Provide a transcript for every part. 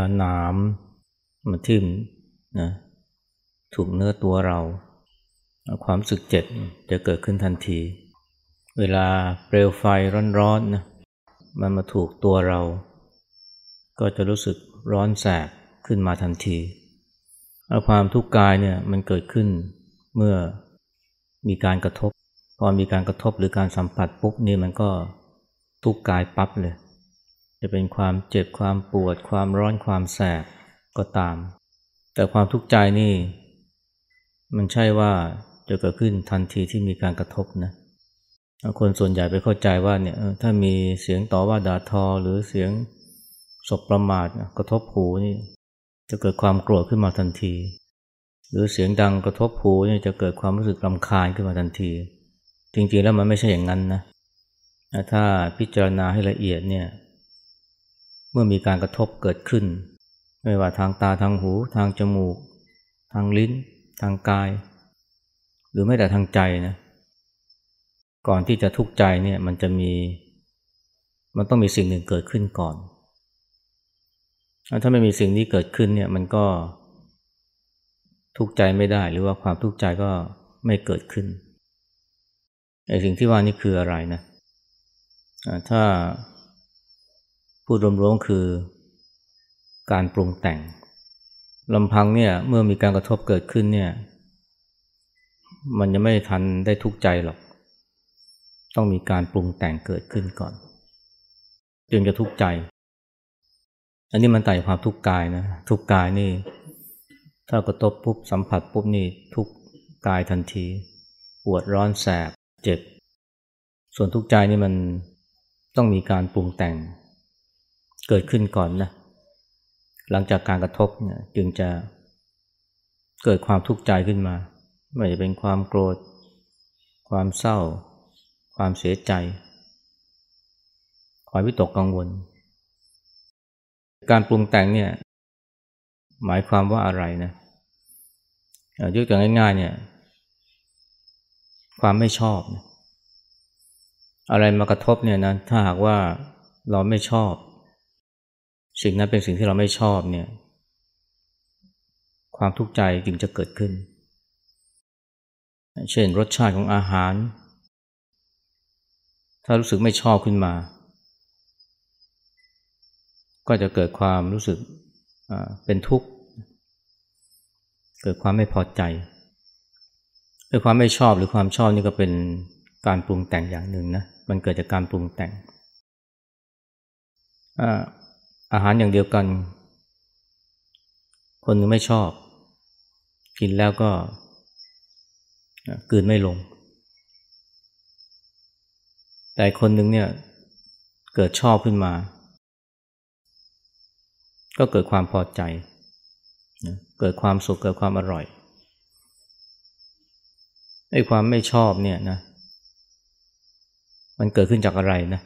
เวลาหนามมาทิ่มนะถูกเนื้อตัวเรา ความสึกเจ็บจะเกิดขึ้นทันที เวลาเปลวไฟร้อนๆนะมันมาถูกตัวเรา ก็จะรู้สึกร้อนแสบขึ้นมาทันทีความทุกข์กายเนี่ยมันเกิดขึ้นเมื่อมีการกระทบ พอมีการกระทบหรือการสัมผัสปุ๊บนี่มันก็ทุกข์กายปั๊บเลย จะเป็นความเจ็บความปวด ความร้อนความแสบก็ตาม แต่ความทุกข์ใจนี่ มันใช่ว่าจะเกิดขึ้นทันทีที่มีการกระทบนะคนส่วนใหญ่ไปเข้าใจว่าเนี่ยถ้ามีเสียงต่อว่าด่าทอหรือเสียงศพประมาทกระทบหูนี่ จะเกิดความโกรธขึ้นมาทันที หรือเสียงดังกระทบหูนี่จะเกิดความรู้สึกรำคาญขึ้นมาทันที จริงๆแล้วมันไม่ใช่อย่างนั้นนะถ้าพิจารณาให้ละเอียดเนี่ย เมื่อมีการกระทบเกิดขึ้น ไม่ว่าทางตาทางหู ทางจมูก ทางลิ้น ทางกาย หรือไม่แต่ทางใจนะก่อนที่จะทุกข์ใจเนี่ยมันจะมี มันต้องมีสิ่งหนึ่งเกิดขึ้นก่อน ถ้าไม่มีสิ่งนี้เกิดขึ้นเนี่ยมันก็ทุกข์ใจไม่ได้หรือว่าความทุกข์ใจก็ไม่เกิดขึ้นไอ้สิ่งที่ว่านี่คืออะไรนะ ถ้า พูดรวมๆคือการปรุงแต่งลำพังเนี่ยเมื่อมีการกระทบเกิดขึ้นเนี่ย มันยังไม่ทันได้ทุกใจหรอก ต้องมีการปรุงแต่งเกิดขึ้นก่อน จึงจะทุกใจ อันนี้มันต่ความทุกข์กายนะทุกข์กายนี่ ถ้ากระทบปุ๊บสัมผัสปุ๊บนี่ทุกข์กายทันที ปวดร้อนแสบเจ็บ ส่วนทุกขใจนี่มันต้องมีการปรุงแต่ง เกิดขึ้นก่อนนะหลังจากการกระทบเนี่ยจึงจะเกิดความทุกข์ใจขึ้นมา ไม่ว่าจะเป็นความโกรธ ความเศร้า ความเสียใจความวิตกกังวล การปรุงแต่งเนี่ยหมายความว่าอะไรนะยกตัวง่ายๆเนี่ยความไม่ชอบ อะไรมากระทบเนี่ยนะถ้าหากว่าเราไม่ชอบ สิ่งนั้นเป็นสิ่งที่เราไม่ชอบเนี่ย ความทุกข์ใจจึงจะเกิดขึ้น เช่นรสชาติของอาหาร ถ้ารู้สึกไม่ชอบขึ้นมา ก็จะเกิดความรู้สึกเป็นทุกข์ เกิดความไม่พอใจด้วยความไม่ชอบหรือความชอบนี่ก็เป็นการปรุงแต่งอย่างหนึ่งนะ มันเกิดจากการปรุงแต่ง อาหารอย่างเดียวกัน คนนึงไม่ชอบ กินแล้วก็กืนไม่ลง แต่คนหนึ่งเนี่ยเกิดชอบขึ้นมา ก็เกิดความพอใจ เกิดความสุขเกิดความอร่อยไอ้ความไม่ชอบเนี่ยนะ มันเกิดขึ้นจากอะไรนะ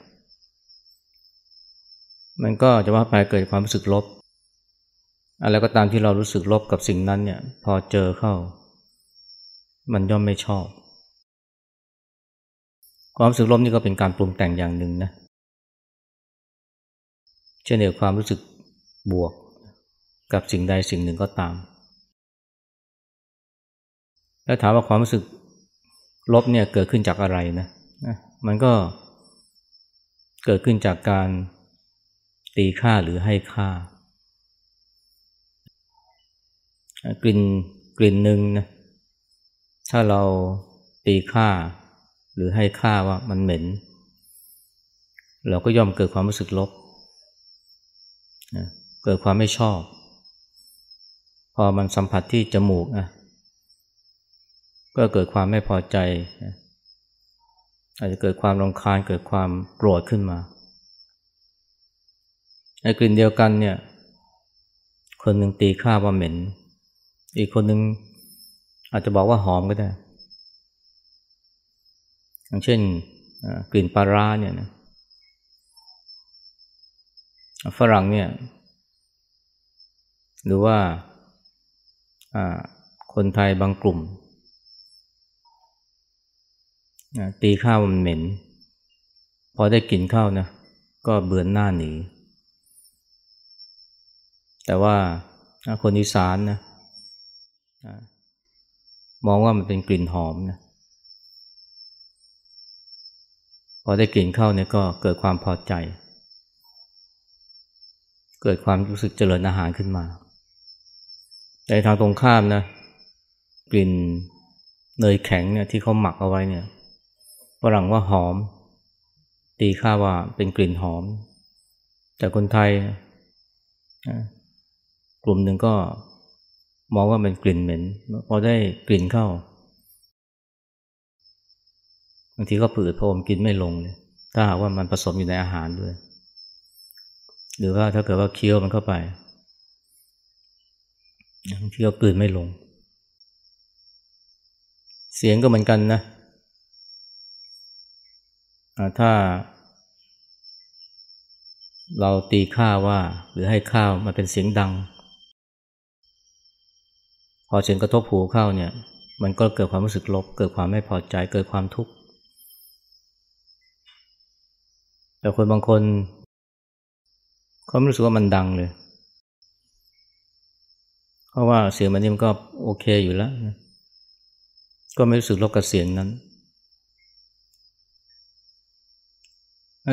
มันก็จะว่าไปเกิดความรู้สึกลบอะไรก็ตามที่เรารู้สึกลบกับสิ่งนั้นเนี่ย พอเจอเข้า มันย่อมไม่ชอบ ความรู้สึกลบนี่ก็เป็นการปรุงแต่งอย่างหนึ่งนะเช่นเดียวความรู้สึกบวกกับสิ่งใดสิ่งหนึ่งก็ตาม แล้วถามว่าความรู้สึกลบเนี่ยเกิดขึ้นจากอะไรนะ มันก็เกิดขึ้นจากการ ตีค่าหรือให้ค่ากลิ่นกลิ่นหนึ่งนะถ้าเราตีค่า หรือให้ค่าว่ามันเหม็น เราก็ย่อมเกิดความรู้สึกลบนะเกิดความไม่ชอบ พอมันสัมผัสที่จมูกนะก็เกิดความไม่พอใจอาจจะเกิดความรำคาญเกิดความโกรธขึ้นมา ในกลิ่นเดียวกันเนี่ย คนหนึ่งตีค่าว่าเหม็น อีกคนหนึ่งอาจจะบอกว่าหอมก็ได้ อย่างเช่นกลิ่นปลาร้าเนี่ยนะฝรั่งเนี่ย หรือว่าคนไทยบางกลุ่ม ตีข้าวมันเหม็น พอได้กลิ่นข้าวนะ ก็เบือนหน้าหนี แต่ว่าคนอีสานนะมองว่ามันเป็นกลิ่นหอมนะพอได้กลิ่นเข้าเนี่ยก็เกิดความพอใจ เกิดความรู้สึกเจริญอาหารขึ้นมา แต่ทางตรงข้ามนะ กลิ่นเนยแข็งเนี่ยที่เขาหมักเอาไว้เนี่ยฝรั่งว่าหอม ตีค่าว่าเป็นกลิ่นหอม แต่คนไทย กลุ่มหนึ่งก็มองว่าเป็นกลิ่นเหม็น พอได้กลิ่นเข้าบางทีก็ผืดโพมกินไม่ลงเลยถ้าหากว่ามันผสมอยู่ในอาหารด้วย หรือว่าถ้าเกิดว่าเคี้ยวมันเข้าไปบางทีก็กลืนไม่ลง เสียงก็เหมือนกันนะถ้า เราตีค่าว่า หรือให้ข้าวมันเป็นเสียงดัง อเสียงกระทบหูเข้าเนี่ย มันก็เกิดความรู้สึกลบ เกิดความไม่พอใจเกิดความทุกข์แต่คนบางคนเขาไม่รู้สึกว่ามันดังเลยเพราะว่าเสียงมันนี่มันก็โอเคอยู่แล้วนะก็ไม่รู้สึกลบกับเสียงนั้น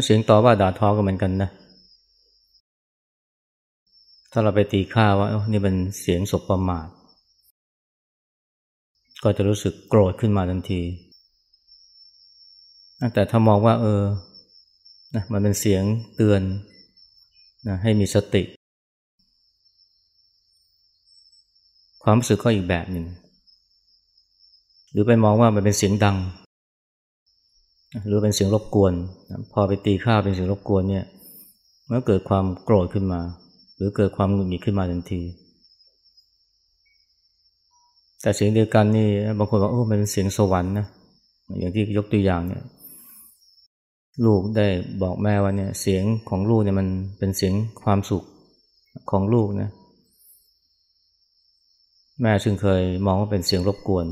เสียงต่อว่าด่าทอก็เหมือนกันนะ ถ้าเราไปตีค่าว่านี่เป็นเสียงศพประมาท ก็จะรู้สึกโกรธขึ้นมาทันที แต่ถ้ามองว่า เออนะมันเป็นเสียงเตือนนะให้มีสติ ความรู้สึกก็อีกแบบหนึ่ง หรือไปมองว่ามันเป็นเสียงดัง หรือเป็นเสียงรบกวน พอไปตีค่าเป็นเสียงรบกวนเนี่ยมันก็เกิดความโกรธขึ้นมา หรือเกิดความหงุดหงิดขึ้นมาทันที แต่เสียงเดียวกันนี่บางคนบอกโอ้มันเป็นเสียงสวรรค์นะอย่างที่ยกตัวอย่างเนี่ยลูกได้บอกแม่ว่าเนี่ยเสียงของลูกเนี่ยมันเป็นเสียงความสุขของลูกนะแม่ซึ่งเคยมองว่าเป็นเสียงรบกวน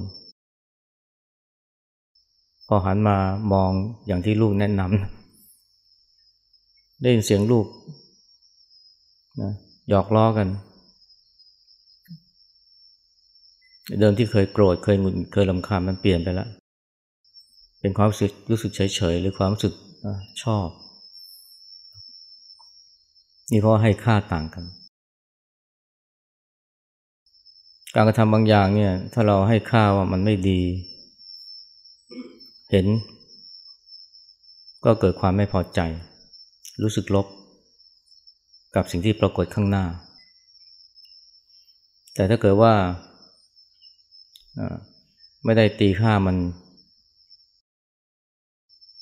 พอหันมามองอย่างที่ลูกแนะนำได้ยินเสียงลูกนะหยอกล้อกัน เดิมที่เคยโกรธเคยหงุดเคยลำคาญมันเปลี่ยนไปแล้ว เป็นความรู้สึกรู้สึกเฉยๆหรือความรู้สึกชอบ นี่เพราะให้ค่าต่างกัน การกระทำบางอย่างเนี่ย ถ้าเราให้ค่าว่ามันไม่ดี เห็น ก็เกิดความไม่พอใจ รู้สึกลบ กับสิ่งที่ปรากฏข้างหน้า แต่ถ้าเกิดว่า ไม่ได้ตีค่ามัน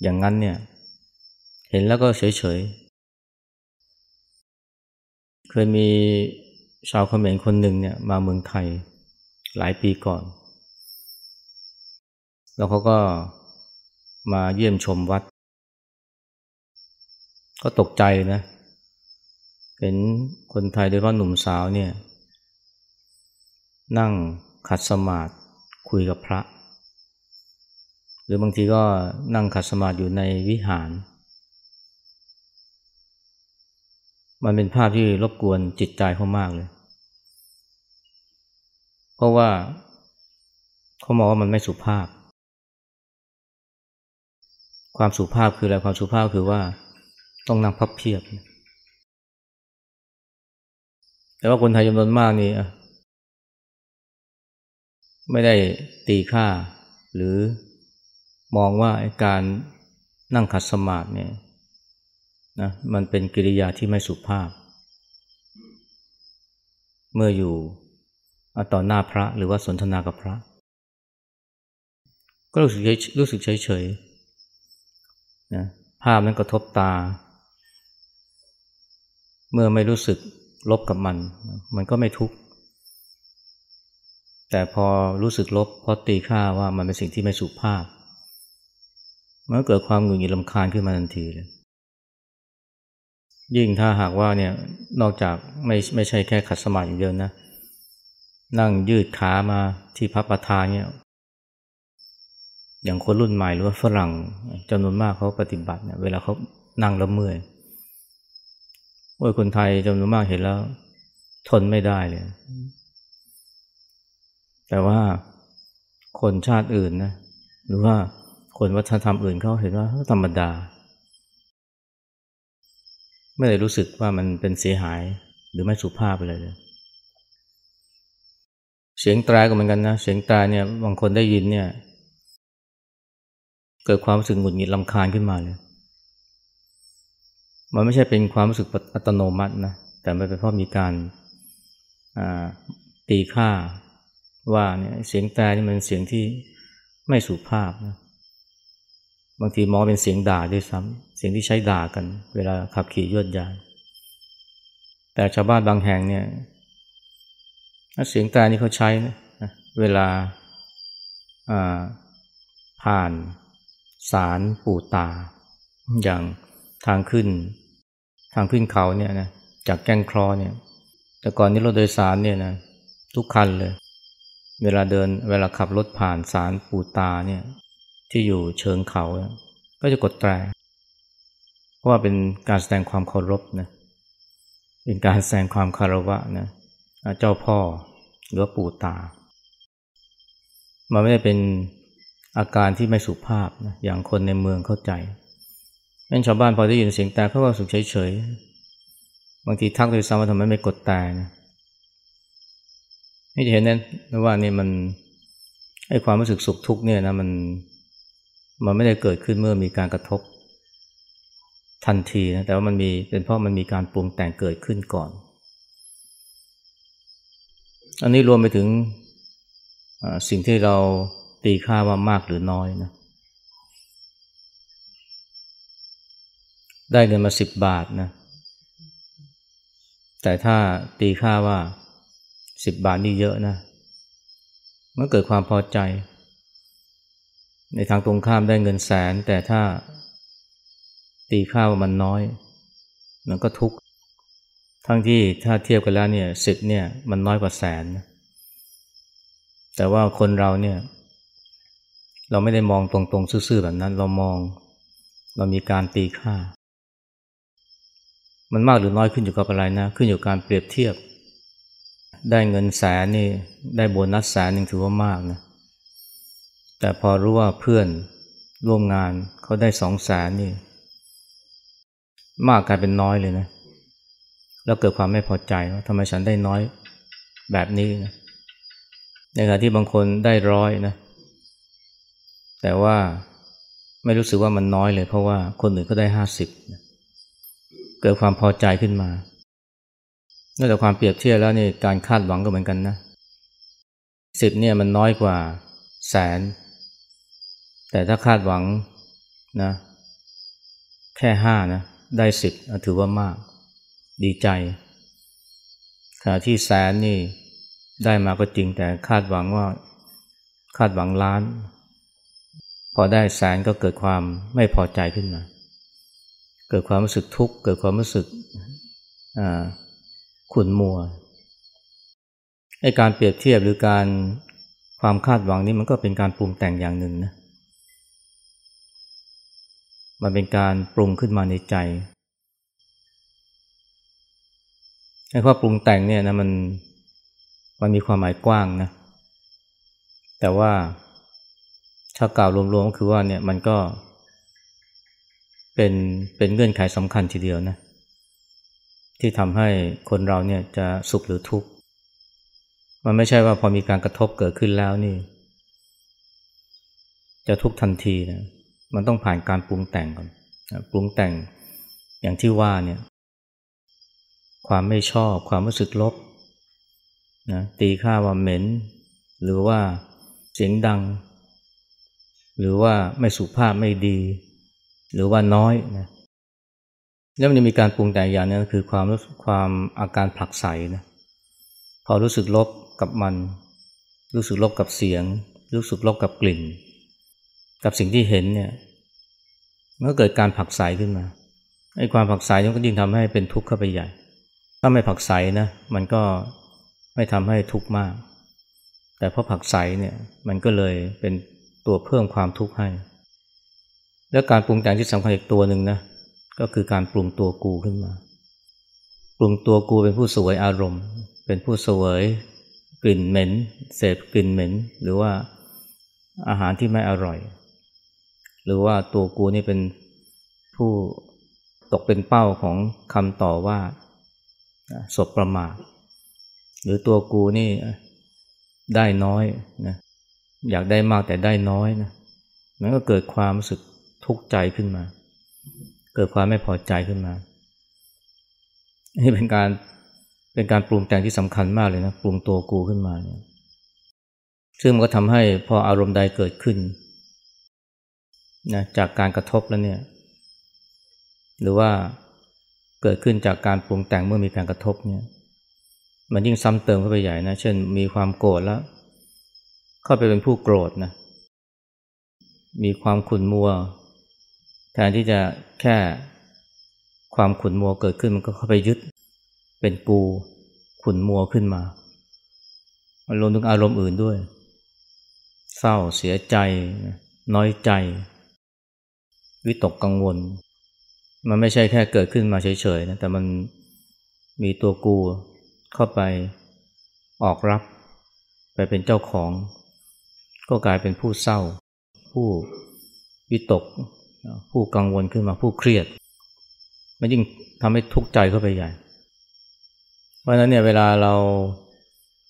อย่างนั้นเนี่ย เห็นแล้วก็เฉยๆ เคยมีชาวเขมรคนหนึ่งเนี่ย มาเมืองไทย หลายปีก่อน แล้วเขาก็มาเยี่ยมชมวัด ก็ตกใจนะ เห็นคนไทยโดยเฉพาะหนุ่มสาวเนี่ย นั่งขัดสมาธิ คุยกับพระ หรือบางทีก็นั่งขัดสมาธิอยู่ในวิหาร มันเป็นภาพที่รบกวนจิตใจเขามากเลย เพราะว่าเขามองว่ามันไม่สุภาพ ความสุภาพคืออะไรความสุภาพคือว่าต้องนั่งพับเพียบ แต่ว่าคนไทยจำนวนมากนี่ ไม่ได้ตีค่า หรือมองว่าการนั่งขัดสมาธิเนี่ยนะมันเป็นกิริยาที่ไม่สุภาพ เมื่ออยู่ต่อหน้าพระหรือว่าสนทนากับพระ ก็รู้สึกรู้สึกเฉยเฉยนะภาพนั้นกระทบตา เมื่อไม่รู้สึกลบกับมัน มันก็ไม่ทุกข์ แต่พอรู้สึกลบพอตีค่าว่ามันเป็นสิ่งที่ไม่สุภาพมันเกิดความหงุดหงิดลำคาญขึ้นมาทันทีเลยยิ่งถ้าหากว่าเนี่ยนอกจากไม่ไม่ใช่แค่ขัดสมาธิอย่างเดียวนะ นั่งยืดขามาที่พับประทานเนี่ยอย่างคนรุ่นใหม่หรือว่าฝรั่งจำนวนมากเขาปฏิบัติเนี่ยเวลาเขานั่งแล้วเมื่อยโอ้ยคนไทยจำนวนมากเห็นแล้ว ทนไม่ได้เลย แต่ว่าคนชาติอื่นนะหรือว่าคนวัฒนธรรมอื่นเขาเห็นว่าธรรมดา ไม่ได้รู้สึกว่ามันเป็นเสียหายหรือไม่สุภาพอะไรเลย เสียงตรายก็เหมือนกันนะ เสียงตรายเนี่ยบางคนได้ยินเนี่ย เกิดความรู้สึกหงุดหงิดลำคาญขึ้นมาเลย มันไม่ใช่เป็นความรู้สึกอัตโนมัตินะแต่มันเป็นเพราะมีการตีค่า ว่าเนี่ยเสียงแตรนี่มันเสียงที่ไม่สุภาพนะบางทีมองเป็นเสียงด่าด้วยซ้ำเสียงที่ใช้ด่ากัน เวลาขับขี่ยวดยาน แต่ชาวบ้านบางแห่งเนี่ยเสียงแตรนี่เขาใช้นะเวลาผ่านสารปู่ตา อย่างทางขึ้น ทางขึ้นเขาเนี่ยนะจากแก้งคลอเนี่ย แต่ก่อนนี้รถโดยสารเนี่ยนะทุกคันเลย เวลาเดินเวลาขับรถผ่านสารปู่ตาเนี่ยที่อยู่เชิงเขา ก็จะกดแตรเพราะว่าเป็นการแสดงความเคารพนะเป็นการแสดงความคารวะนะเจ้าพ่อหรือปู่ตา มันไม่ได้เป็นอาการที่ไม่สุภาพนะอย่างคนในเมืองเข้าใจแม่ชาวบ้านพอได้ยินเสียงแต่เขาก็สุขเฉยๆบางทีทักโดยซ้ำว่าทำไมไม่กดแต่นะ นี่เห็นนะว่านี่มันไอ้ความรู้สึกสุขทุกเนี่ยนะมันมันไม่ได้เกิดขึ้นเมื่อมีการกระทบทันทีนะแต่ว่ามันมีเป็นเพราะมันมีการปรุงแต่งเกิดขึ้นก่อน อันนี้รวมไปถึงสิ่งที่เราตีค่าว่ามากหรือน้อยนะได้เงินมาสิบบาทนะแต่ถ้าตีค่าว่า สิบบาทนี่เยอะนะ มันเกิดความพอใจ ในทางตรงข้ามได้เงินแสน แต่ถ้าตีค่าว่ามันน้อย มันก็ทุกข์ ทั้งที่ถ้าเทียบกันแล้วเนี่ยสิบเนี่ยมันน้อยกว่าแสน แต่ว่าคนเราเนี่ย เราไม่ได้มองตรงๆซื่อๆแบบนั้น เรามองเรามีการตีค่า มันมากหรือน้อยขึ้นอยู่กับอะไรนะ ขึ้นอยู่การเปรียบเทียบ ได้เงินแสนนี่ได้โบนัสแสนหนึ่งถือว่ามากนะแต่พอรู้ว่าเพื่อนร่วมงานเขาได้สองแสนนี่ มากกลายเป็นน้อยเลยนะ แล้วเกิดความไม่พอใจว่าทำไมฉันได้น้อยแบบนี้นะในขณะที่บางคนได้ร้อยนะ แต่ว่าไม่รู้สึกว่ามันน้อยเลย เพราะว่าคนอื่นก็ได้ห้าสิบเกิดความพอใจขึ้นมา นอกจากความเปรียบเทียบแล้วนี่การคาดหวังก็เหมือนกันนะสิบเนี่ยมันน้อยกว่าแสน แต่ถ้าคาดหวังนะแค่ห้านะได้สิบถือว่ามาก ดีใจขณะที่แสนนี่ได้มาก็จริงแต่คาดหวังว่าคาดหวังล้าน พอได้แสนก็เกิดความไม่พอใจขึ้นมา เกิดความรู้สึกทุกข์เกิดความรู้สึกอ่า ขุ่นมัวไอการเปรียบเทียบหรือการความคาดหวังนี้มันก็เป็นการปรุงแต่งอย่างหนึ่งนะมันเป็นการปรุงขึ้นมาในใจไอ้ข้อปรุงแต่งเนี่ยนะมันมันมีความหมายกว้างนะ แต่ว่าถ้ากล่าวรวมๆก็คือว่าเนี่ยมันก็เป็นเป็นเงื่อนไขสำคัญทีเดียวนะ ที่ทำให้คนเราเนี่ยจะสุขหรือทุกข์มันไม่ใช่ว่าพอมีการกระทบเกิดขึ้นแล้วนี่ จะทุกข์ทันทีนะมันต้องผ่านการปรุงแต่งก่อนปรุงแต่งอย่างที่ว่าเนี่ยความไม่ชอบความรู้สึกลบนะตีค่าว่าเหม็น หรือว่าเสียงดัง หรือว่าไม่สุภาพไม่ดี หรือว่าน้อยนะ แล้วมันจะมีการปรุงแต่งอย่างนี้คือความรู้ความอาการผลักใสนะพอรู้สึกลบกับมัน รู้สึกลบกับเสียง รู้สึกลบกับกลิ่น กับสิ่งที่เห็นเนี่ยเมื่อเกิดการผักใสขึ้นมาไอ้ความผักใสมันก็ยิ่งทำให้เป็นทุกข์เข้าไปใหญ่ ถ้าไม่ผักใสนะมันก็ไม่ทำให้ทุกข์มาก แต่พราะผักใสเนี่ยมันก็เลยเป็นตัวเพิ่มความทุกข์ให้ แล้วการปรุงแต่งที่สำคัญอีกตัวหนึ่งนะ ก็คือการปรุงตัวกูขึ้นมา ปรุงตัวกูเป็นผู้สวยอารมณ์ เป็นผู้สวยกลิ่นเหม็นเสพกลิ่นเหม็น หรือว่าอาหารที่ไม่อร่อย หรือว่าตัวกูนี่เป็นผู้ตกเป็นเป้าของคำต่อว่าศพประมาทหรือตัวกูนี่ได้น้อยนะอยากได้มากแต่ได้น้อยนะมันก็เกิดความรู้สึกทุกข์ใจขึ้นมา เกิดความไม่พอใจขึ้นมา นี่เป็นการเป็นการปรุงแต่งที่สำคัญมากเลยนะ ปรุงตัวกูขึ้นมาเนี่ย ซึ่งมันก็ทำให้พออารมณ์ใดเกิดขึ้นนะจากการกระทบแล้วเนี่ย หรือว่าเกิดขึ้นจากการปรุงแต่งเมื่อมีการกระทบเนี่ย มันยิ่งซ้ำเติมเข้าไปใหญ่นะ เช่น มีความโกรธแล้ว เข้าไปเป็นผู้โกรธนะ มีความขุ่นมัว แทนที่จะแค่ความขุนมัวเกิดขึ้นมันก็เข้าไปยึด เป็นกูขุนมัวขึ้นมามันรวมถึงอารมณ์อื่นด้วย เศร้าเสียใจ น้อยใจ วิตกกังวล มันไม่ใช่แค่เกิดขึ้นมาเฉยๆนะแต่มันมีตัวกูเข้าไปออกรับ ไปเป็นเจ้าของ ก็กลายเป็นผู้เศร้า ผู้วิตก ผู้กังวลขึ้นมาผู้เครียด มันยิ่งทำให้ทุกข์ใจเข้าไปใหญ่ เพราะฉะนั้นเนี่ยเวลาเรา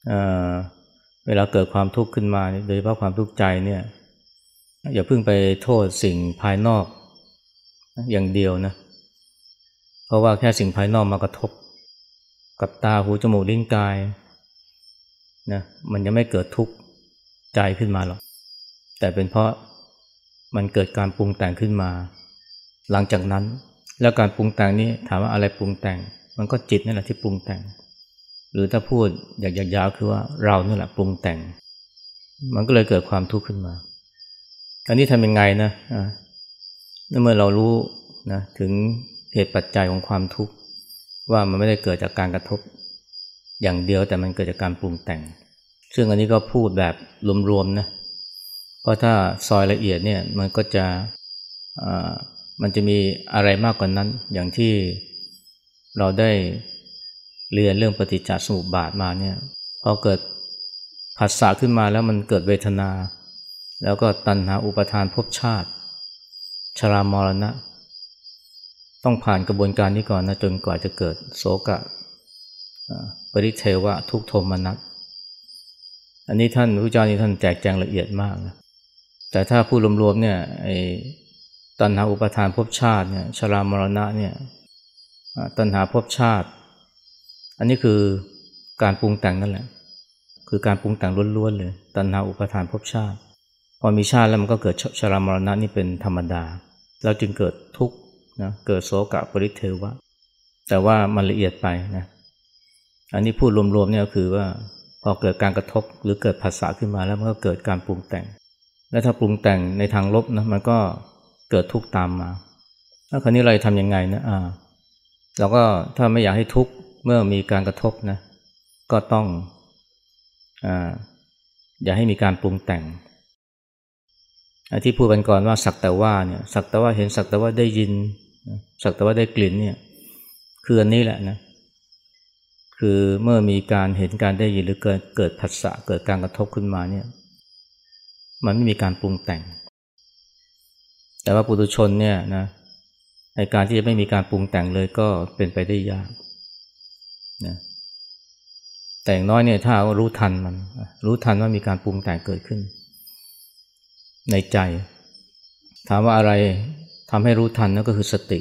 เเวลาเกิดความทุกข์ขึ้นมา โดยเฉพาะความทุกข์ใจเนี่ย อย่าเพิ่งไปโทษสิ่งภายนอกอย่างเดียวนะ เพราะว่าแค่สิ่งภายนอกมากระทบ กับตาหูจมูกลิ้นกายนะมันยังไม่เกิดทุกข์ใจขึ้นมาหรอกแต่เป็นเพราะ มันเกิดการปรุงแต่งขึ้นมา หลังจากนั้น แล้วการปรุงแต่งนี้ถามว่าอะไรปรุงแต่ง มันก็จิตนั่นแหละที่ปรุงแต่ง หรือถ้าพูดอยากยาวคือว่าเรานี่แหละปรุงแต่ง มันก็เลยเกิดความทุกข์ขึ้นมา อันนี้ทำยังไงนะอ่าเมื่อเรารู้นะถึงเหตุปัจจัยของความทุกข์ว่ามันไม่ได้เกิดจากการกระทบอย่างเดียวแต่มันเกิดจากการปรุงแต่ง ซึ่งอันนี้ก็พูดแบบรวมๆนะเราะถ้าซอยละเอียดเนี่ยมันก็จะมันจะมีอะไรมากกว่านั้น อย่างที่เราได้เรียนเรื่องปฏิจจสมุปบาทมาเนี่ยพอเกิดผัสสะขึ้นมาแล้วมันเกิดเวทนา แล้วก็ตัณหาอุปทานภพชาติ ชรามรณะ ต้องผ่านกระบวนการนี้ก่อนนะจนกว่าจะเกิดโสกะปริเทวะทุกโทมนัสอันนี้ท่านพระเจ้านี่ท่านแจกแจงละเอียดมากนะ แต่ถ้าพูดรวมๆเนี่ยไอตัณหาอุปทานภพชาติเนี่ยชรามรณะเนี่ยตัณหาภพชาติ อันนี้คือการปรุงแต่งนั่นแหละ คือการปรุงแต่งล้วนๆเลย ตัณหาอุปทานภพชาติ พอมีชาติแล้วมันก็เกิดชรามรณะนี่เป็นธรรมดาแล้วจึงเกิดทุกข์นะเกิดโสกะปริเทวะ แต่ว่ามันละเอียดไปนะอันนี้พูดรวมๆเนี่ยคือว่าพอเกิดการกระทบหรือเกิดภาษาขึ้นมาแล้วมันก็เกิดการปรุงแต่ง และถ้าปรุงแต่งในทางลบนะมันก็เกิดทุกข์ตามมาแล้วคราวนี้เราทำยังไงนะอ่าเราก็ถ้าไม่อยากให้ทุกข์เมื่อมีการกระทบนะก็ต้องอ่าอย่าให้มีการปรุงแต่งที่พูดกันก่อนว่าสักแต่ว่าเนี่ยสักแต่ว่าเห็นสักแต่ว่าได้ยินสักแต่ว่าได้กลิ่นเนี่ยคืออันนี้แหละนะคือเมื่อมีการเห็นการได้ยินหรือเกิดเกิดผัสสะเกิดการกระทบขึ้นมาเนี่ย มันไม่มีการปรุงแต่ง แต่ว่าปุถุชนเนี่ยนะในการที่จะไม่มีการปรุงแต่งเลยก็เป็นไปได้ยากนะแต่อย่างน้อยเนี่ยถ้ารู้ทันมัน รู้ทันว่ามีการปรุงแต่งเกิดขึ้น ในใจ ถามว่าอะไรทำให้รู้ทันนั่นก็คือสติ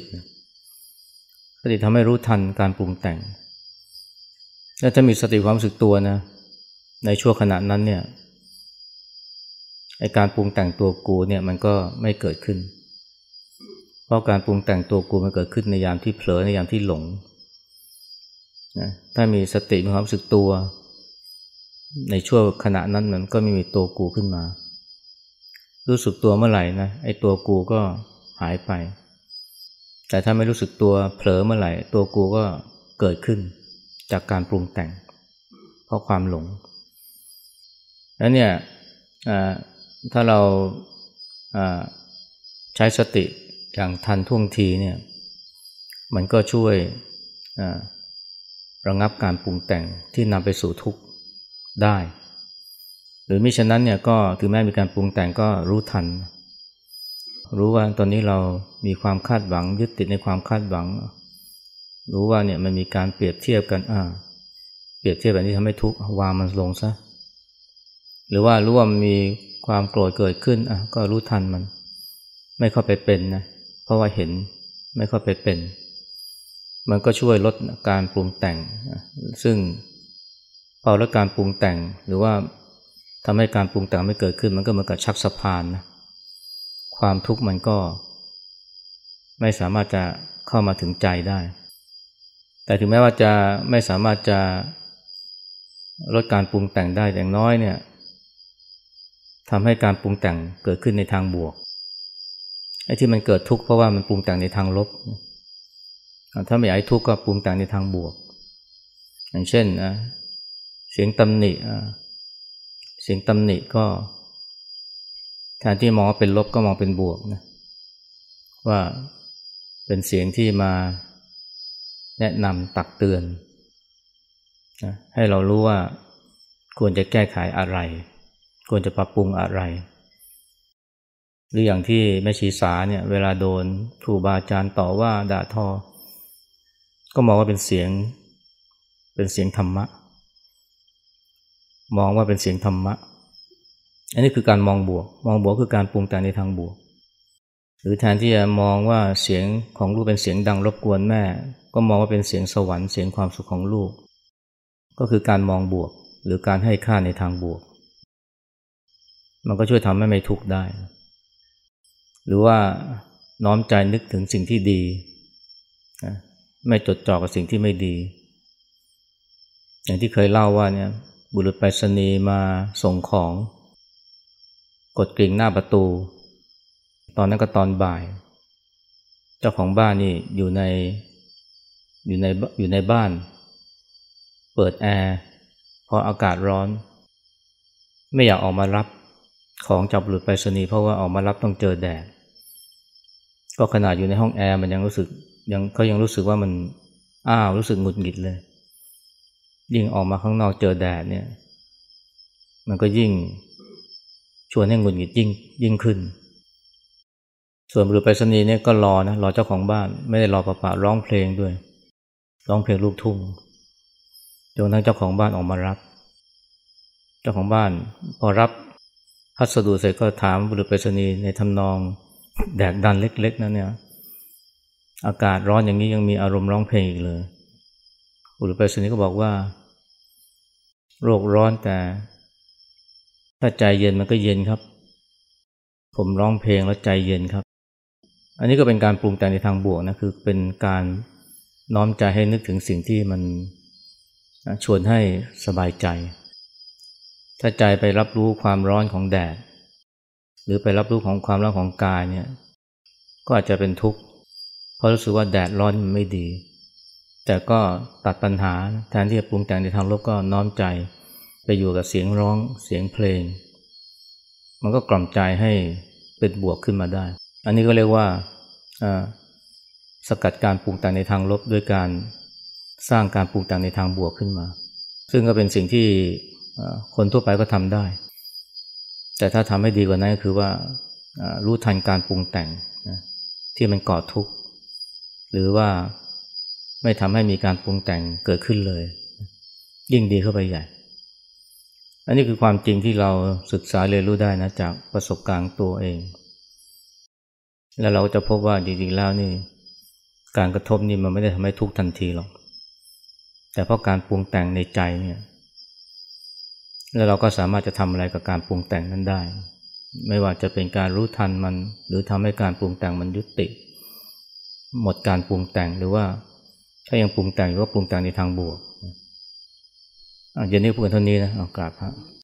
สติทำให้รู้ทันการปรุงแต่ง และถ้ามีสติความรู้สึกตัวนะ ในช่วงขณะนั้นเนี่ย ไอการปรุงแต่งตัวกูเนี่ยมันก็ไม่เกิดขึ้น เพราะการปรุงแต่งตัวกูมันเกิดขึ้นในยามที่เผลอในยามที่หลงนะถ้ามีสติมีความรู้สึกตัว ในช่วงขณะนั้นมันก็ไม่มีตัวกูขึ้นมา รู้สึกตัวเมื่อไหร่นะไอตัวกูก็หายไป แต่ถ้าไม่รู้สึกตัวเผลอเมื่อไหร่ ตัวกูก็เกิดขึ้นจากการปรุงแต่ง เพราะความหลงแล้วเนี่ย ถ้าเราใช้สติอย่างทันท่วงทีเนี่ยมันก็ช่วยระงับการปรุงแต่งที่นำไปสู่ทุกข์ได้ หรือมิฉะนั้นเนี่ยก็ถึงแม้มีการปรุงแต่งก็รู้ทัน รู้ว่าตอนนี้เรามีความคาดหวัง ยึดติดในความคาดหวัง รู้ว่าเนี่ยมันมีการเปรียบเทียบกันอ่าเปรียบเทียบแบบนี้ทำให้ทุกข์วางมันลงซะหรือว่ารู้ว่ามี ความโกรธเกิดขึ้นอะก็รู้ทันมัน ไม่เข้าไปเป็นนะเพราะว่าเห็นไม่เข้าไปเป็น มันก็ช่วยลดการปรุงแต่ง ซึ่งพอลดการปรุงแต่งหรือว่าทำให้การปรุงแต่งไม่เกิดขึ้น มันก็เหมือนกับชักสะพานนะความทุกข์มันก็ ไม่สามารถจะเข้ามาถึงใจได้ แต่ถึงแม้ว่าจะไม่สามารถจะลดการปรุงแต่งได้อย่างน้อยเนี่ย ทำให้การปรุงแต่งเกิดขึ้นในทางบวกไอ้ที่มันเกิดทุกข์เพราะว่ามันปรุงแต่งในทางลบ ถ้าไม่อยากให้ทุกข์ก็ปรุงแต่งในทางบวก อย่างเช่นเสียงตำหนิเสียงตำหนิก็แทนที่มองว่าเป็นลบก็มองเป็นบวกนะว่าเป็นเสียงที่มาแนะนำตักเตือนนะให้เรารู้ว่าควรจะแก้ไขอะไร ควรจะปรับปรุงอะไร หรืออย่างที่แม่ชีสาเนี่ยเวลาโดนครูบาอาจารย์ต่อว่าด่าทอ ก็มองว่าเป็นเสียงเป็นเสียงธรรมะ มองว่าเป็นเสียงธรรมะ อันนี้คือการมองบวก มองบวกคือการปรุงแต่งในทางบวก หรือแทนที่จะมองว่าเสียงของลูกเป็นเสียงดังรบกวนแม่ ก็มองว่าเป็นเสียงสวรรค์เสียงความสุขของลูก ก็คือการมองบวกหรือการให้ค่าในทางบวก มันก็ช่วยทำให้ไม่ทุกข์ได้ หรือว่าน้อมใจนึกถึงสิ่งที่ดี ไม่จดจ่อกับสิ่งที่ไม่ดี อย่างที่เคยเล่าว่าเนี่ยบุรุษไปรษณีย์มาส่งของ กดกริ่งหน้าประตู ตอนนั้นก็ตอนบ่าย เจ้าของบ้านนี่อยู่ในอยู่ในอยู่ในบ้าน เปิดแอร์พออากาศร้อน ไม่อยากออกมารับ ของจับหลุดไปสนีเพราะว่าออกมารับต้องเจอแดด ก็ขนาดอยู่ในห้องแอร์มันยังรู้สึกยังเขายังรู้สึกว่ามันอ้าวรู้สึกหงุดหงิดเลย ยิ่งออกมาข้างนอกเจอแดดเนี่ย มันก็ยิ่งชวนให้หงุดหงิดยิ่งยิ่งขึ้น ส่วนบุรุษไปรษณีย์เนี่ยก็รอนะรอเจ้าของบ้านไม่ได้รอประปะร้องเพลงด้วย ร้องเพลงลูกทุ่งจนทั้งเจ้าของบ้านออกมารับ เจ้าของบ้านพอรับ พัสดุเสร็จก็ถามบุรุษไปรษณีย์ในทำนองแดกดันเล็กๆนะเนี่ย อากาศร้อนอย่างนี้ยังมีอารมณ์ร้องเพลงอีกเลยบุรุษไปรษณีย์ก็บอกว่า โรคร้อนแต่ ถ้าใจเย็นมันก็เย็นครับ ผมร้องเพลงแล้วใจเย็นครับ อันนี้ก็เป็นการปรุงแต่งในทางบวกนะคือเป็นการน้อมใจให้นึกถึงสิ่งที่มันชวนให้สบายใจ ถ้าใจไปรับรู้ความร้อนของแดด หรือไปรับรู้ของความร้อนของกายเนี่ยก็อาจจะเป็นทุกข์เพราะรู้สึกว่าแดดร้อนมันไม่ดี แต่ก็ตัดปัญหาแทนที่จะปรุงแต่งในทางลบก็น้อมใจ ไปอยู่กับเสียงร้องเสียงเพลง มันก็กล่อมใจให้เป็นบวกขึ้นมาได้ อันนี้ก็เรียกว่าสกัดการปรุงแต่งในทางลบด้วยการสร้างการปรุงแต่งในทางบวกขึ้นมา ซึ่งก็เป็นสิ่งที่ คนทั่วไปก็ทำได้ แต่ถ้าทำให้ดีกว่านั้นก็คือว่ารู้ทันการปรุงแต่งนะที่มันก่อทุกข์ หรือว่าไม่ทำให้มีการปรุงแต่งเกิดขึ้นเลย ยิ่งดีเข้าไปใหญ่ อันนี้คือความจริงที่เราศึกษาเรียนรู้ได้นะจากประสบการณ์ตัวเอง แล้วเราจะพบว่าจริงๆแล้วนี่ การกระทบนี่มันไม่ได้ทำให้ทุกข์ทันทีหรอก แต่เพราะการปรุงแต่งในใจเนี่ย แล้วเราก็สามารถจะทำอะไรกับการปรุงแต่งนั้นได้ ไม่ว่าจะเป็นการรู้ทันมัน หรือทำให้การปรุงแต่งมันยุติ หมดการปรุงแต่งหรือว่าถ้ายังปรุงแต่งหรือว่าปรุงแต่งในทางบวกอะเย็นนี้พูดกันเท่านี้นะเอากราบพระ